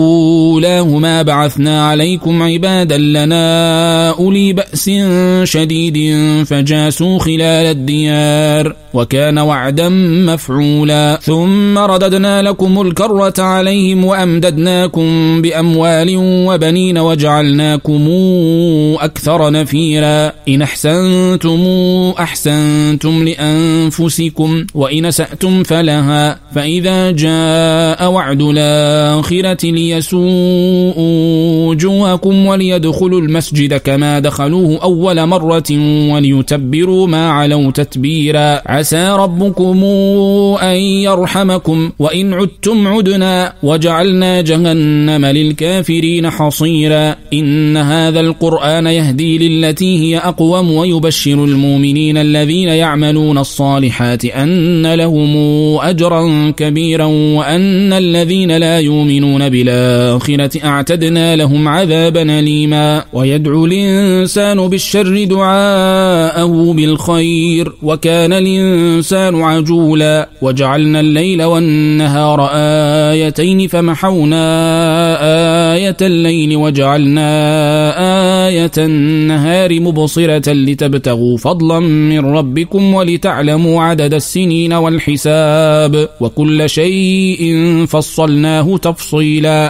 أولاهما بعثنا عليكم عبادا لنا أولي بأس شديد فجاسوا خلال الديار وكان وعدا مفعولا. ثم رددنا لكم الكرة عليهم وأمددناكم بأموال وبنين وجعلناكم أكثر نفيرا. إن أحسنتم أحسنتم لأنفسكم وإن سأتم فلها. فإذا جاء وعد الآخرة ليسوءوا وجوهكم وليدخلوا المسجد كما دخلوه أول مرة وليتبروا ما علوا تتبيرا. عسى ربكم أن يرحمكم. وإن عدتم عدنا وجعلنا جهنم للكافرين حصيرا. إن هذا القرآن يهدي للتي هي أقوم ويبشر المؤمنين الذين يعملون الصالحات أن لهم أجرا كبيرا وأن الذين لا يؤمنون بالآخرة أعتدنا لهم عذابا ليما ويدعو الإنسان بالشر دعاءه بالخير وكان الإنسان عجولا. وجعلنا الليل والنهار آيتين فمحونا آية الليل وجعلنا آية النهار مبصرة لتبتغوا فضلا من ربكم ولتعلموا عدد السنين والحساب. وكل شيء فصلناه تفصيلا.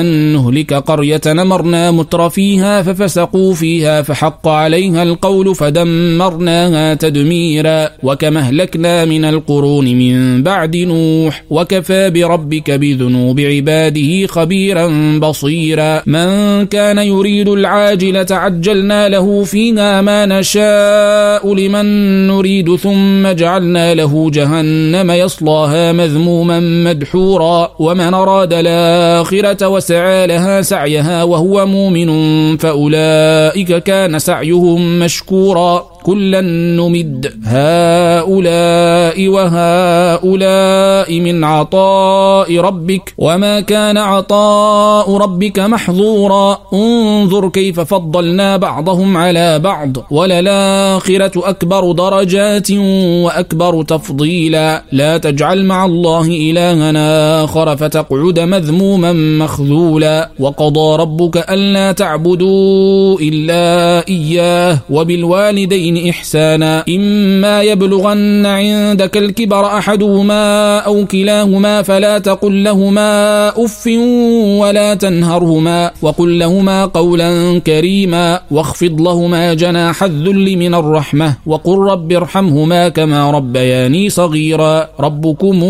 أن نهلك قرية نمرنا متر فيها ففسقوا فيها فحق عليها القول فدمرناها تدميرا وكما أهلكنا من القرون من بعد نوح وكفى بربك بذنوب عباده خبيرا بصيرا من كان يريد العاجلة عجلنا له فيها ما نشاء لمن نريد ثم جعلنا له جهنم يصلاها مذموما مدحورا ومن أراد الآخرة وسعى لها سعيها وهو مؤمن فأولئك كان سعيهم مشكورا. كلا نمد. هؤلاء وهؤلاء من عطاء ربك وما كان عطاء ربك محظورا. انظر كيف فضلنا بعضهم على بعض. وللآخرة أكبر درجات وأكبر تفضيلا. لا تجعل مع الله إلهنا آخر فتقعد مذموما مخذولا. وقضى ربك ألا تعبدوا إلا إياه. وبالوالدين إحسانا. إما يبلغن عندك الكبر أحدهما أو كلاهما فلا تقل لهما أف ولا تنهرهما وقل لهما قولا كريما واخفض لهما جناح الذل من الرحمة وقل رب ارحمهما كما ربياني صغيرا. ربكم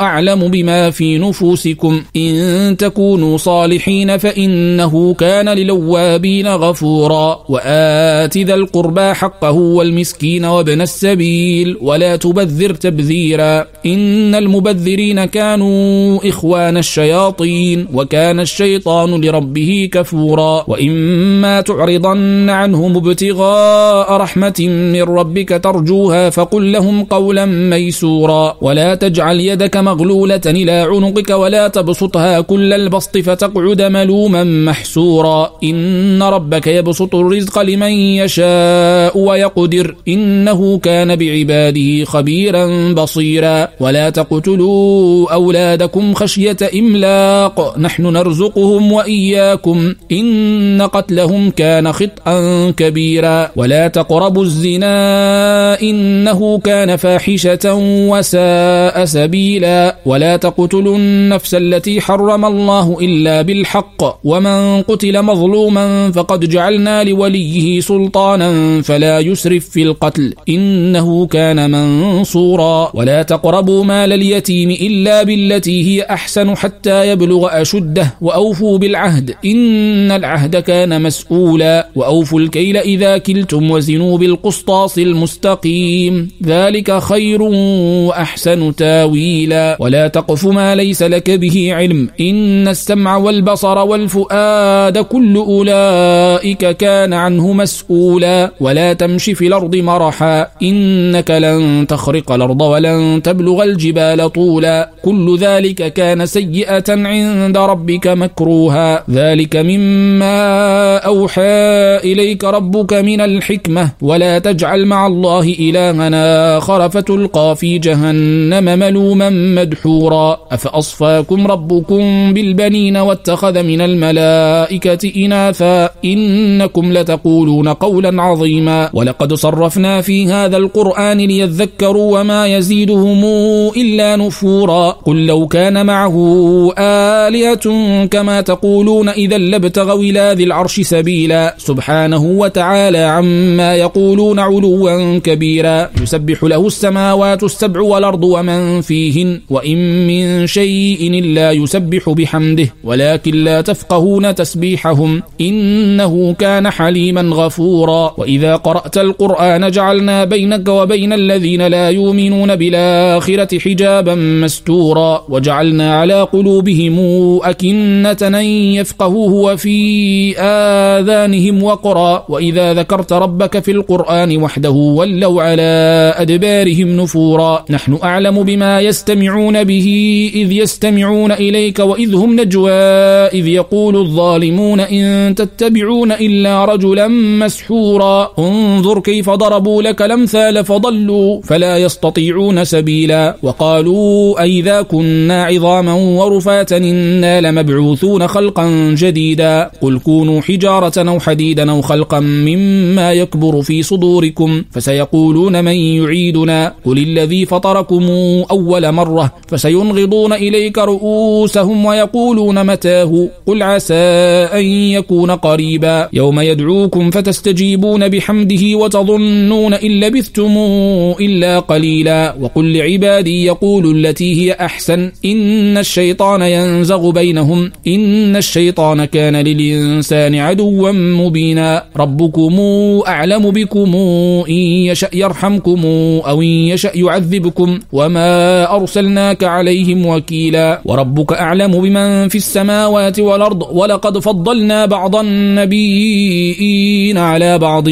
أعلم بما في نفوسكم. إن تكونوا صالحين فإنه كان للوابين غفورا. وآت ذا القربى حقه والمسكين وابن السبيل ولا تبذر تبذيرا إن المبذرين كانوا إخوان الشياطين وكان الشيطان لربه كفورا وإما تعرضن عنهم ابتغاء رحمة من ربك ترجوها فقل لهم قولا ميسورا ولا تجعل يدك مغلولة إلى عنقك ولا تبسطها كل البسط فتقعد ملوما محسورا إن ربك يبسط الرزق لمن يشاء ويقول قدر إنه كان بعباده خبيرا بصيرا. ولا تقتلوا أولادكم خشية إملاق. نحن نرزقهم وإياكم. إن قتلهم كان خطأ كبيرا. ولا تقربوا الزنا. إنه كان فاحشة وساء سبيلا. ولا تقتلوا النفس التي حرم الله إلا بالحق. ومن قتل مظلوما فقد جعلنا لوليه سلطانا. فلا يسرف في القتل. إنه كان منصورا. ولا تقربوا مال اليتيم إلا بالتي هي أحسن حتى يبلغ أشده. وأوفوا بالعهد. إن العهد كان مسؤولا. وأوفوا الكيل إذا كلتم وزنوا بالقسطاس المستقيم. ذلك خير وأحسن تاويلا. ولا تقف ما ليس لك به علم. إن السمع والبصر والفؤاد كل أولئك كان عنه مسؤولا. ولا تمش في الأرض مرحا إنك لن تخرق الأرض ولن تبلغ الجبال طولا. كل ذلك كان سيئة عند ربك مكروها. ذلك مما أوحى إليك ربك من الحكمة. ولا تجعل مع الله إلهنا آخر فتلقى في جهنم ملوما مدحورا. أفأصفاكم ربكم بالبنين واتخذ من الملائكة إناثا؟ إنكم لتقولون قولا عظيما. ولقد صرفنا في هذا القرآن ليذكروا وما يزيدهم إلا نفورا قل لو كان معه آلهة كما تقولون إذا لابتغوا إلى ذي العرش سبيلا سبحانه وتعالى عما يقولون علوا كبيرا يسبح له السماوات السبع والأرض ومن فيهن وإن من شيء إلا يسبح بحمده ولكن لا تفقهون تسبيحهم إنه كان حليما غفورا وإذا قرأت القرآن جعلنا بينك وبين الذين لا يؤمنون بالآخرة حجابا مستورا وجعلنا على قلوبهم أكنة أن يفقهوه وفي آذانهم وقرا وإذا ذكرت ربك في القرآن وحده ولوا على أدبارهم نفورا نحن أعلم بما يستمعون به إذ يستمعون إليك وإذ هم نجوى إذ يقول الظالمون إن تتبعون إلا رجلا مسحورا انظر كيف ضربوا لك الأمثال فضلوا فلا يستطيعون سبيلا وقالوا أئذا كنا عظاما ورفاتا إنا لمبعوثون خلقا جديدا قل كونوا حجارة أو حديدا أو خلقا مما يكبر في صدوركم فسيقولون من يعيدنا قل الذي فطركم أول مرة فسينغضون إليك رؤوسهم ويقولون متاه قل عسى أن يكون قريبا يوم يدعوكم فتستجيبون بحمده وتظنون إن لبثتم إلا قليلا. وقل لعبادي يقول التي هي أحسن. إن الشيطان ينزغ بينهم. إن الشيطان كان للإنسان عدوا مبينا. ربكم أعلم بكم. إن يشأ يرحمكم أو إن يشأ يعذبكم. وما أرسلناك عليهم وكيلا. وربك أعلم بمن في السماوات والأرض. ولقد فضلنا بعض النبيين على بعض.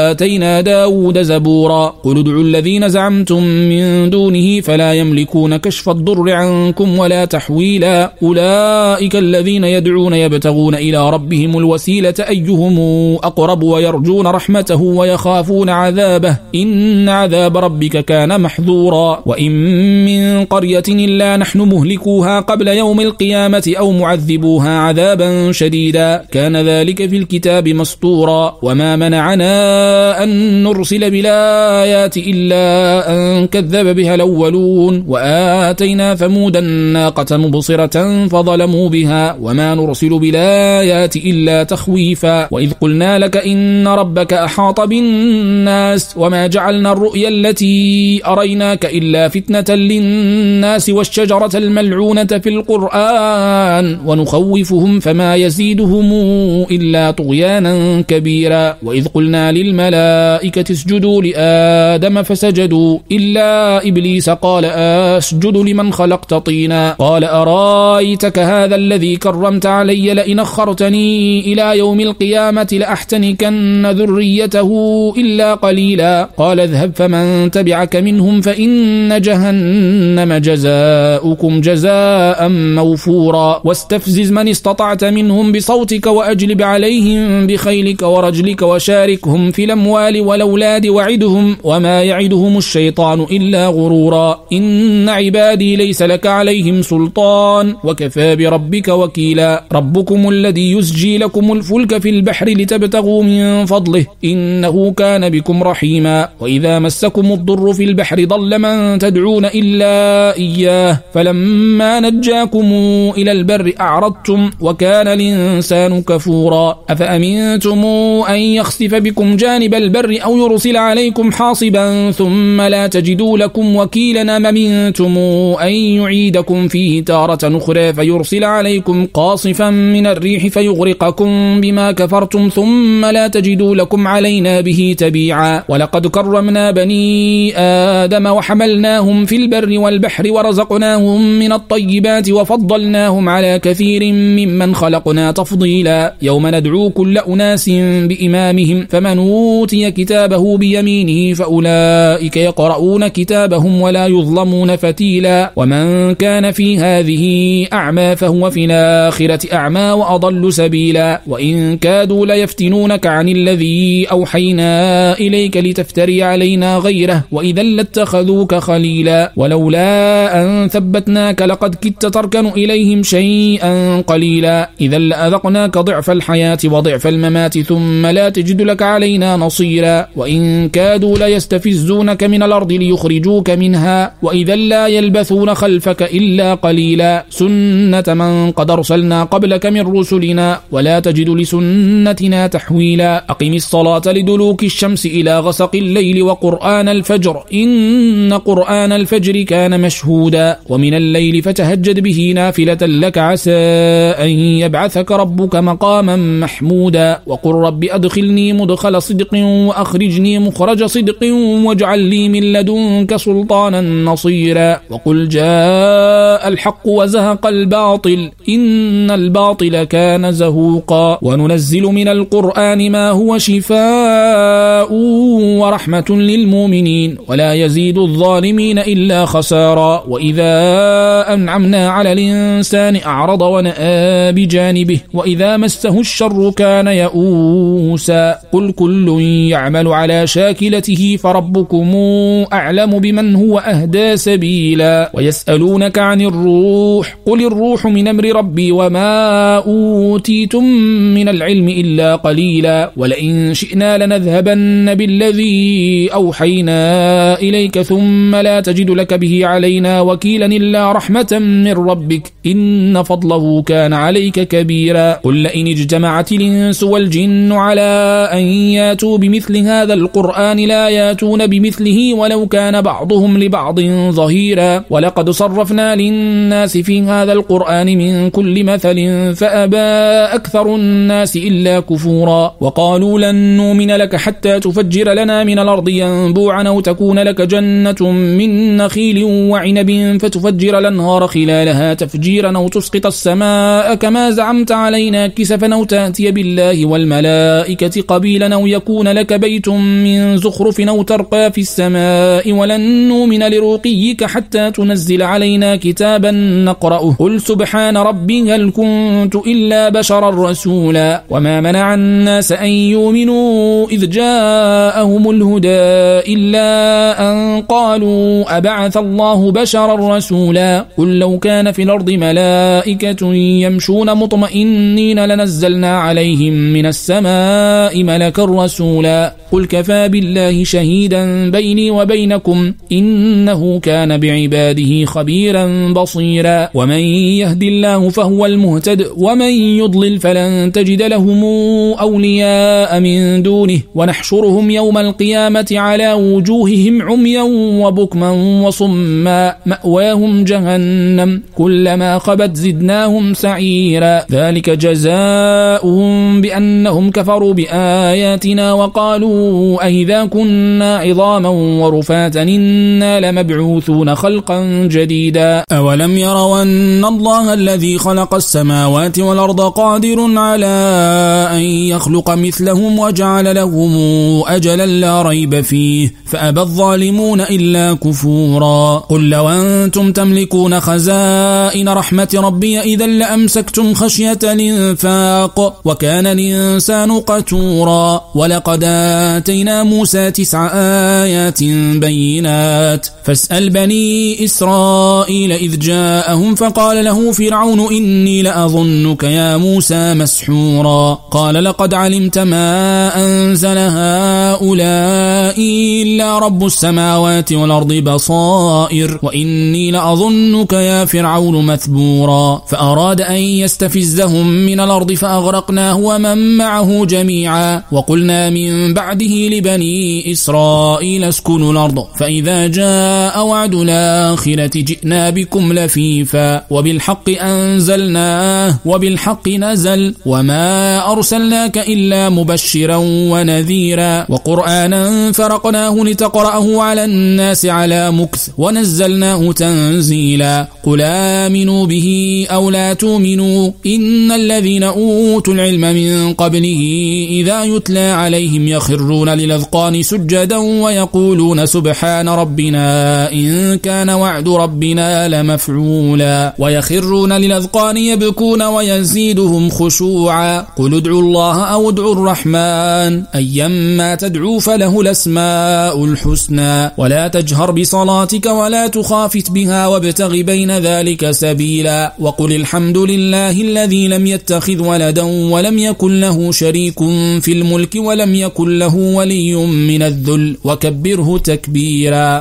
وآتينا داود زبورا. قل ادعوا الذين زعمتم من دونه فلا يملكون كشف الضر عنكم ولا تحويلا. أولئك الذين يدعون يبتغون إلى ربهم الوسيلة أيهم أقرب ويرجون رحمته ويخافون عذابه. إن عذاب ربك كان محذورا وإن من قرية إلا نحن مهلكوها قبل يوم القيامة أو معذبوها عذابا شديدا. كان ذلك في الكتاب مسطورا. وما منعنا أن نرسل بالآيات إلا أن كذب بها الأولون وآتينا ثمود الناقة مبصرة فظلموا بها وما نرسل بالآيات إلا تخويفا وإذ قلنا لك إن ربك أحاط بالناس وما جعلنا الرؤيا التي أريناك إلا فتنة للناس والشجرة الملعونة في القرآن ونخوفهم فما يزيدهم إلا طغيانا كبيرا وإذ قلنا للملائكة اسجدوا لآدم فسجدوا إلا إبليس قال أسجد لمن خلقت طينا. قال أرأيتك هذا الذي كرمت علي لئن أخرتني إلى يوم القيامة لأحتنكن ذريته إلا قليلا. قال اذهب فمن تبعك منهم فإن جهنم جزاؤكم جزاء موفورا. واستفزز من استطعت منهم بصوتك وأجلب عليهم بخيلك ورجلك وشاركهم في الأموال والأولاد وعدهم وما يعدهم الشيطان إلا غرورا. إن عبادي ليس لك عليهم سلطان. وكفى بربك وكيلا. ربكم الذي يسجي لكم الفلك في البحر لتبتغوا من فضله. إنه كان بكم رحيما. وإذا مسكم الضر في البحر ضل من تدعون إلا إياه. فلما نجاكم إلى البر أعرضتم وكان الإنسان كفورا. أفأمنتم أن يخسف بكم جانب البر أو يرسل عليكم حاصبا ثم لا تجدوا لكم وكيلا أمنتم أن يعيدكم فيه تارة أخرى فيرسل عليكم قاصفا من الريح فيغرقكم بما كفرتم ثم لا تجدوا لكم علينا به تبيعا. ولقد كرمنا بني آدم وحملناهم في البر والبحر ورزقناهم من الطيبات وفضلناهم على كثير ممن خلقنا تفضيلا. يوم ندعو كل أناس بإمامهم فمن أوتي كتابه بيمينه فأولئك يقرؤون كتابهم ولا يظلمون فتيلا. ومن كان في هذه أعمى فهو في الآخرة أعمى وأضل سبيلا. وإن كادوا ليفتنونك عن الذي أوحينا إليك لتفتري علينا غيره وإذا لاتخذوك خليلا. ولولا أن ثبتناك لقد كدت تركن إليهم شيئا قليلا. إذا لأذقناك ضعف الحياة وضعف الممات ثم لا تجد لك علينا نصيرا وإن كادوا ليستفزونك من الأرض ليخرجوك منها وإذا لا يلبثون خلفك إلا قليلا. سنة من قد أرسلنا قبلك من رسلنا ولا تجد لسنتنا تحويلا. أقم الصلاة لدلوك الشمس إلى غسق الليل وقرآن الفجر إن قرآن الفجر كان مشهودا. ومن الليل فتهجد به نافلة لك عسى أن يبعثك ربك مقاما محمودا. وقل رب أدخلني مدخل صدق وأخرجني مخرج صدق واجعل لي من لدنك سلطانا نصيرا. وقل جاء الحق وزهق الباطل إن الباطل كان زهوقا. وننزل من القرآن ما هو شفاء ورحمة للمؤمنين. ولا يزيد الظالمين إلا خسارا. وإذا أنعمنا على الإنسان أعرض ونأى بجانبه وإذا مسه الشر كان يئوسا. قل كل يعمل على شاكلته فربكم أعلم بمن هو أهدى سبيلا. ويسألونك عن الروح قل الروح من أمر ربي وما أوتيتم من العلم إلا قليلا. ولئن شئنا لنذهبن بالذي أوحينا إليك ثم لا تجد لك به علينا وكيلا إلا رحمة من ربك. إن فضله كان عليك كبيرا. قل لئن اجتمعت الإنس والجن على أن ياتوا بمثل هذا القرآن لا ياتون بمثله ولو كان بعضهم لبعض ظهيرا. ولقد صرفنا للناس في هذا القرآن من كل مثل فأبى أكثر الناس إلا كفورا. وقالوا لن نؤمن لك حتى تفجر لنا من الأرض ينبوعا أو تكون لك جنة من نخيل وعنب فتفجر الأنهار خلالها تفجيرا أو تسقط السماء كما زعمت علينا كسفا أو تأتي بالله والملائكة قبيلا أو يكون لك بيت من زخرف أو ترقى في السماء ولن نؤمن لرقيك حتى تنزل علينا كتابا نقرأه قل سبحان ربي هل كنت إلا بشرا رسولا وما منع الناس أن يؤمنوا إذ جاءهم الهدى إلا أن قالوا أبعث الله بشرا رسولا قل لو كان في الأرض ملائكة يمشون مطمئنين لنزلنا عليهم من السماء ملكا رسولا قل كفى بالله شهيدا بيني وبينكم إنه كان بعباده خبيرا بصيرا ومن يهدي الله فهو المهتد ومن يضلل فلن تجد لهم أولياء من دونه ونحشرهم يوم القيامة على وجوههم عميا وبكما وصما مأواهم جهنم كلما خبت زدناهم سعيرا ذلك جزاؤهم بأنهم كفروا بآياتنا وقالوا أئذا كنا عظاما ورفاتا إنا لمبعوثون خلقا جديدا. أولم يروا أن الله الذي خلق السماوات والأرض قادر على أن يخلق مثلهم وجعل لهم أجلا لا ريب فيه فأبى الظالمون إلا كفورا. قل لو أنتم تملكون خزائن رحمة ربي إذا لأمسكتم خشية الإنفاق وكان الإنسان قتورا. ولقد ولقد آتينا موسى تسع آيات بينات. فاسأل بني إسرائيل إذ جاءهم فقال له فرعون إني لأظنك يا موسى مسحورا. قال لقد علمت ما أنزل هؤلاء إلا رب السماوات والأرض بصائر وإني لأظنك يا فرعون مثبورا. فأراد أن يستفزهم من الأرض فأغرقناه ومن معه جميعا. وقلنا من بعده لبني إسرائيل اسكنوا الأرض فإذا جاء وعد الآخرة جئنا بكم لفيفا وبالحق أنزلناه وبالحق نزل وما أرسلناك إلا مبشرا ونذيرا. وقرآنا فرقناه لتقرأه على الناس على مكث ونزلناه تنزيلا. قل آمنوا به أو لا تؤمنوا إن الذين أوتوا العلم من قبله إذا يتلى عليهم يخرون للأذقان سجدا ويقولون سبحان ربنا إن كان وعد ربنا لمفعولا. ويخرون للأذقان يبكون ويزيدهم خشوعا. قل ادعوا الله أو ادعوا الرحمن. أيما تدعو فله الأسماء الحسنى. ولا تجهر بصلاتك ولا تخافت بها وابتغ بين ذلك سبيلا. وقل الحمد لله الذي لم يتخذ ولدا ولم يكن له شريك في الملك ولم يكن له ولي من الذل وكبره تكبيرا.